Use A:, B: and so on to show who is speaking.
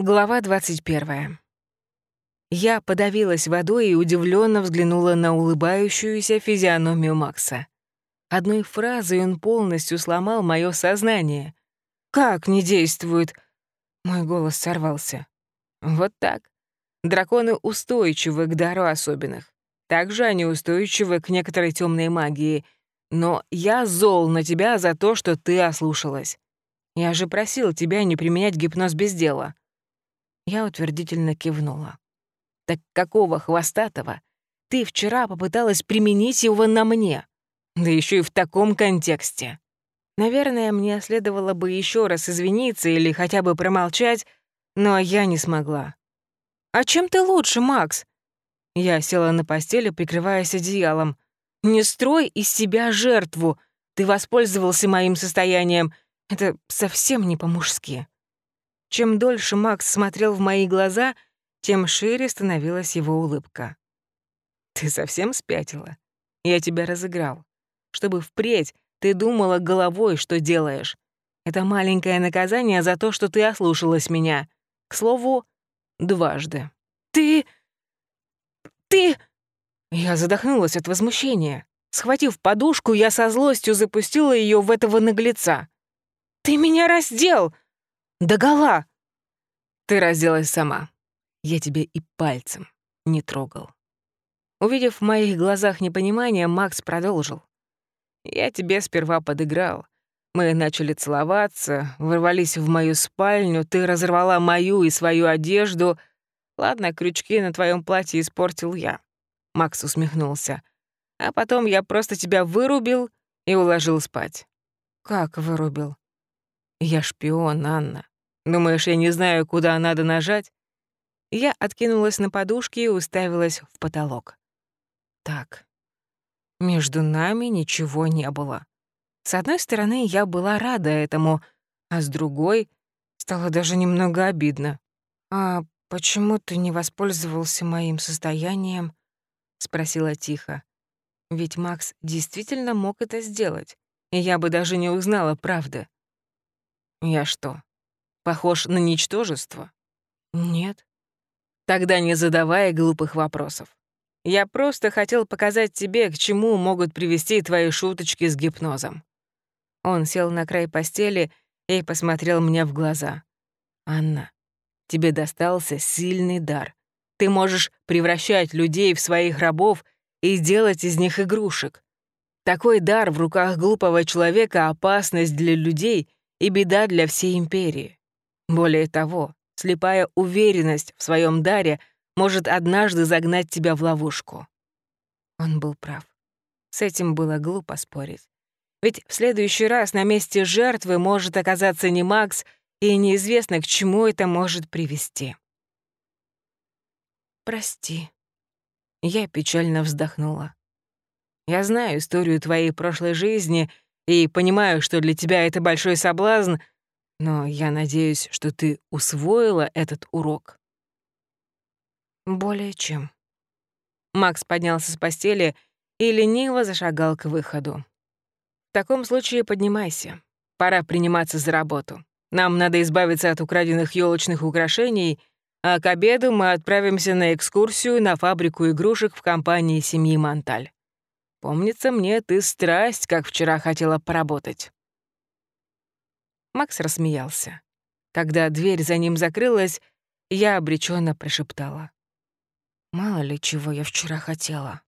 A: Глава 21. Я подавилась водой и удивленно взглянула на улыбающуюся физиономию Макса. Одной фразой он полностью сломал мое сознание. «Как не действует?» Мой голос сорвался. «Вот так. Драконы устойчивы к дару особенных. Также они устойчивы к некоторой темной магии. Но я зол на тебя за то, что ты ослушалась. Я же просил тебя не применять гипноз без дела». Я утвердительно кивнула. «Так какого хвостатого? Ты вчера попыталась применить его на мне, да еще и в таком контексте. Наверное, мне следовало бы еще раз извиниться или хотя бы промолчать, но я не смогла. «А чем ты лучше, Макс?» Я села на постели, прикрываясь одеялом. «Не строй из себя жертву. Ты воспользовался моим состоянием. Это совсем не по-мужски». Чем дольше Макс смотрел в мои глаза, тем шире становилась его улыбка. «Ты совсем спятила? Я тебя разыграл. Чтобы впредь ты думала головой, что делаешь. Это маленькое наказание за то, что ты ослушалась меня. К слову, дважды». «Ты... ты...» Я задохнулась от возмущения. Схватив подушку, я со злостью запустила ее в этого наглеца. «Ты меня раздел!» Догола!» «Ты разделась сама. Я тебе и пальцем не трогал». Увидев в моих глазах непонимание, Макс продолжил. «Я тебе сперва подыграл. Мы начали целоваться, ворвались в мою спальню, ты разорвала мою и свою одежду. Ладно, крючки на твоем платье испортил я». Макс усмехнулся. «А потом я просто тебя вырубил и уложил спать». «Как вырубил?» «Я шпион, Анна. Думаешь, я не знаю, куда надо нажать?» Я откинулась на подушки и уставилась в потолок. Так, между нами ничего не было. С одной стороны, я была рада этому, а с другой стало даже немного обидно. «А почему ты не воспользовался моим состоянием?» — спросила тихо. Ведь Макс действительно мог это сделать, и я бы даже не узнала правды. «Я что, Похож на ничтожество? Нет. Тогда не задавай глупых вопросов. Я просто хотел показать тебе, к чему могут привести твои шуточки с гипнозом. Он сел на край постели и посмотрел мне в глаза. «Анна, тебе достался сильный дар. Ты можешь превращать людей в своих рабов и делать из них игрушек. Такой дар в руках глупого человека — опасность для людей и беда для всей империи. Более того, слепая уверенность в своем даре может однажды загнать тебя в ловушку. Он был прав. С этим было глупо спорить. Ведь в следующий раз на месте жертвы может оказаться не Макс, и неизвестно, к чему это может привести. «Прости». Я печально вздохнула. «Я знаю историю твоей прошлой жизни и понимаю, что для тебя это большой соблазн — но я надеюсь, что ты усвоила этот урок. Более чем. Макс поднялся с постели и лениво зашагал к выходу. В таком случае поднимайся. Пора приниматься за работу. Нам надо избавиться от украденных елочных украшений, а к обеду мы отправимся на экскурсию на фабрику игрушек в компании семьи Монталь. Помнится мне, ты страсть, как вчера хотела поработать. Макс рассмеялся. Когда дверь за ним закрылась, я обреченно прошептала. «Мало ли чего я вчера хотела».